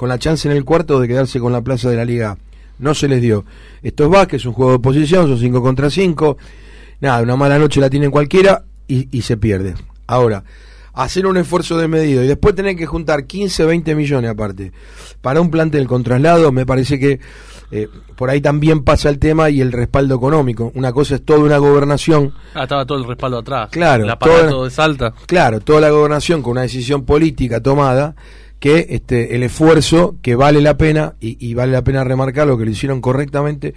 con la chance en el cuarto de quedarse con la plaza de la Liga. No se les dio. Esto es Vázquez, es un juego de posición, son 5 contra 5. Nada, una mala noche la tienen cualquiera y, y se pierde. Ahora, hacer un esfuerzo de medido y después tener que juntar 15, 20 millones aparte para un plantel con traslado, me parece que eh, por ahí también pasa el tema y el respaldo económico. Una cosa es toda una gobernación. Ah, estaba todo el respaldo atrás. Claro. El aparato de Salta. Claro, toda la gobernación con una decisión política tomada que este, el esfuerzo que vale la pena, y, vale la pena remarcar lo que lo hicieron correctamente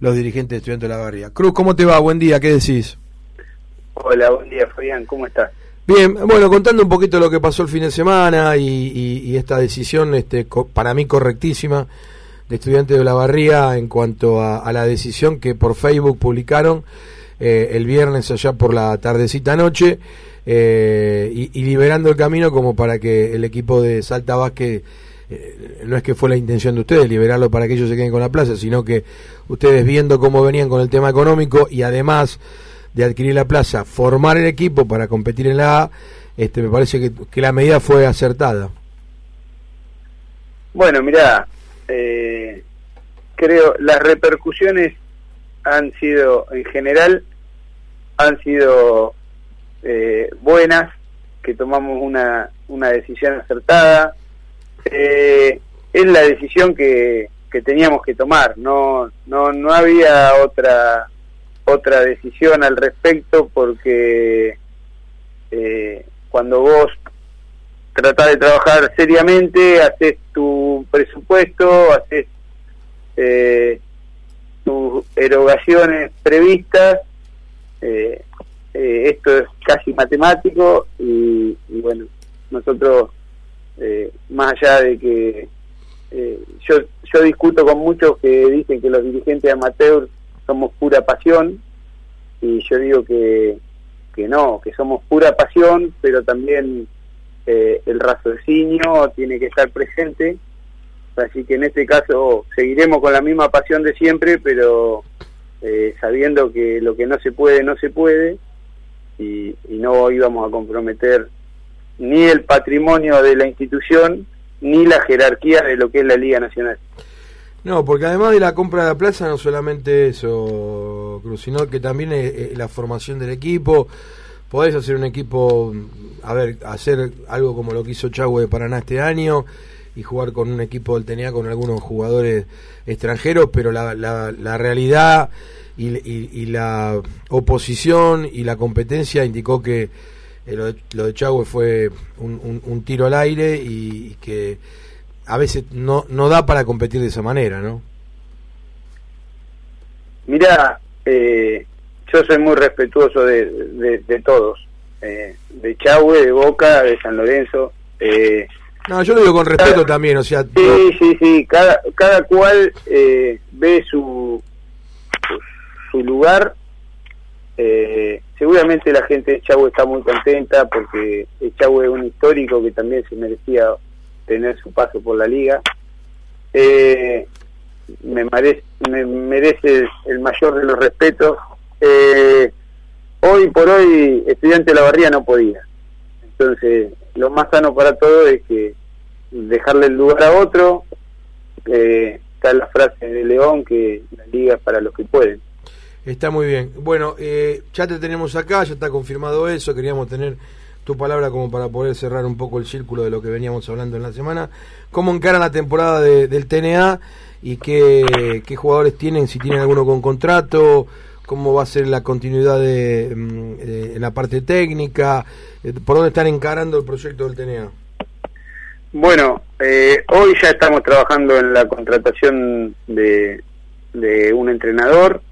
los dirigentes de Estudiantes de la Barría. Cruz, ¿cómo te va? Buen día, ¿qué decís? Hola, buen día, Fabián, ¿cómo estás? Bien, bueno, contando un poquito lo que pasó el fin de semana y, esta decisión este, para mí correctísima de estudiantes de la Barría en cuanto a, la decisión que por Facebook publicaron eh, el viernes allá por la tardecita noche eh, y, liberando el camino como para que el equipo de Salta Vázquez eh, no es que fue la intención de ustedes liberarlo para que ellos se queden con la plaza, sino que ustedes viendo cómo venían con el tema económico y además de adquirir la plaza, formar el equipo para competir en la A, este, me parece que, la medida fue acertada. Bueno, mira, eh, creo las repercusiones han sido, en general, han sido eh, buenas, que tomamos una, una decisión acertada. Eh, es la decisión que, que teníamos que tomar, no, no, no había otra otra decisión al respecto porque eh, cuando vos tratás de trabajar seriamente, haces tu presupuesto, haces eh, tus erogaciones previstas, eh, esto es casi matemático y, bueno, nosotros, más allá de que yo, yo discuto con muchos que dicen que los dirigentes amateurs somos pura pasión y yo digo que, que no, que somos pura pasión, pero también eh, el raciocinio tiene que estar presente, así que en este caso seguiremos con la misma pasión de siempre, pero eh, sabiendo que lo que no se puede, no se puede, y, no íbamos a comprometer ni el patrimonio de la institución, ni la jerarquía de lo que es la Liga Nacional. No, porque además de la compra de la plaza, no solamente eso, Cruz, sino que también es, la formación del equipo. Podés hacer un equipo, a ver, hacer algo como lo que hizo Chagüe de Paraná este año y jugar con un equipo del TNA con algunos jugadores extranjeros, pero la, la, realidad y, la oposición y la competencia indicó que eh, lo, de, lo de Chagüe fue un, un tiro al aire y que a veces no, no da para competir de esa manera, ¿no? Mira, eh, yo soy muy respetuoso de, de, todos, eh, de Chahue, de Boca, de San Lorenzo. Eh, no, yo lo digo con respeto también, o sea... Sí, sí, sí, cada, cada cual eh, ve su, su, lugar. seguramente la gente de Chahue está muy contenta porque Chahue es un histórico que también se merecía tener su paso por la liga. Eh, me, merece, me merece el mayor de los respetos. Eh, hoy por hoy, estudiante de la barría no podía. Entonces, lo más sano para todo es que dejarle el lugar a otro. Eh, está la frase de León que la liga es para los que pueden. Está muy bien. Bueno, ya te tenemos acá, ya está confirmado eso. Queríamos tener tu palabra como para poder cerrar un poco el círculo de lo que veníamos hablando en la semana. ¿Cómo encaran la temporada del TNA y qué, qué, jugadores tienen, si tienen alguno con contrato? ¿Cómo va a ser la continuidad de, mm, en la parte técnica? Eh, ¿Por dónde están encarando el proyecto del TNA? Bueno, eh, hoy ya estamos trabajando en la contratación de, de un entrenador.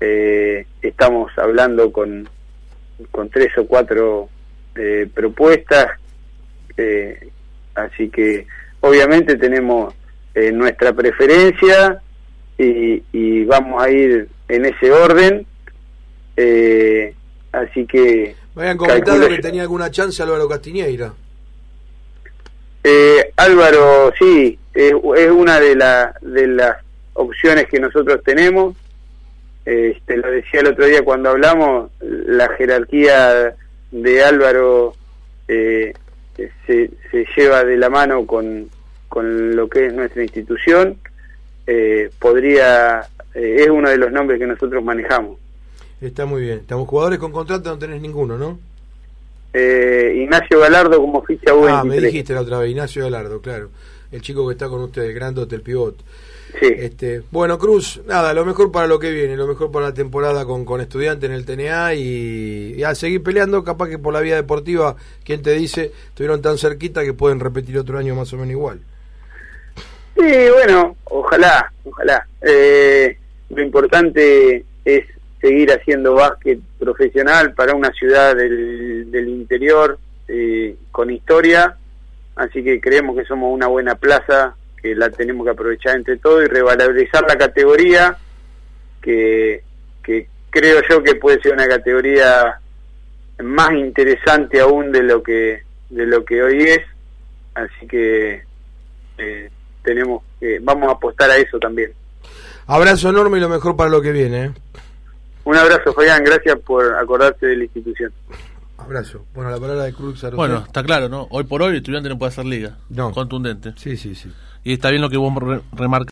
Eh, estamos hablando con, con tres o cuatro eh, propuestas, eh, así que obviamente tenemos eh, nuestra preferencia y, vamos a ir en ese orden, así que... Me habían comentado que tenía alguna chance Álvaro Castiñeira. Álvaro, sí, es, una de, la, de las opciones que nosotros tenemos. Este, lo decía el otro día cuando hablamos, la jerarquía de Álvaro eh, se, se, lleva de la mano con, con lo que es nuestra institución, eh, podría, eh, es uno de los nombres que nosotros manejamos. Está muy bien. Estamos jugadores con contrato, no tenés ninguno, ¿no? Eh, Ignacio Galardo como ficha U23. Ah, me dijiste la otra vez, Ignacio Galardo, claro. El chico que está con ustedes, grandote, el pivot. Sí. Este, bueno, Cruz, nada, lo mejor para lo que viene, lo mejor para la temporada con, con estudiantes en el TNA y, y a seguir peleando, capaz que por la vía deportiva, quien te dice, estuvieron tan cerquita que pueden repetir otro año más o menos igual. Sí, bueno, ojalá, ojalá. Eh, lo importante es seguir haciendo básquet profesional para una ciudad del, del interior eh, con historia, así que creemos que somos una buena plaza, que la tenemos que aprovechar entre todos y revalorizar la categoría, que, que creo yo que puede ser una categoría más interesante aún de lo que de lo que hoy es, así que eh, tenemos que vamos a apostar a eso también. Abrazo enorme y lo mejor para lo que viene. ¿eh? Un abrazo, Fabián, gracias por acordarte de la institución. Abrazo. Bueno, la palabra de Cruz. Arroyo. Bueno, está claro, ¿no? Hoy por hoy el estudiante no puede hacer liga. No. Contundente. Sí, sí, sí. Y está bien lo que vos re- remarcas.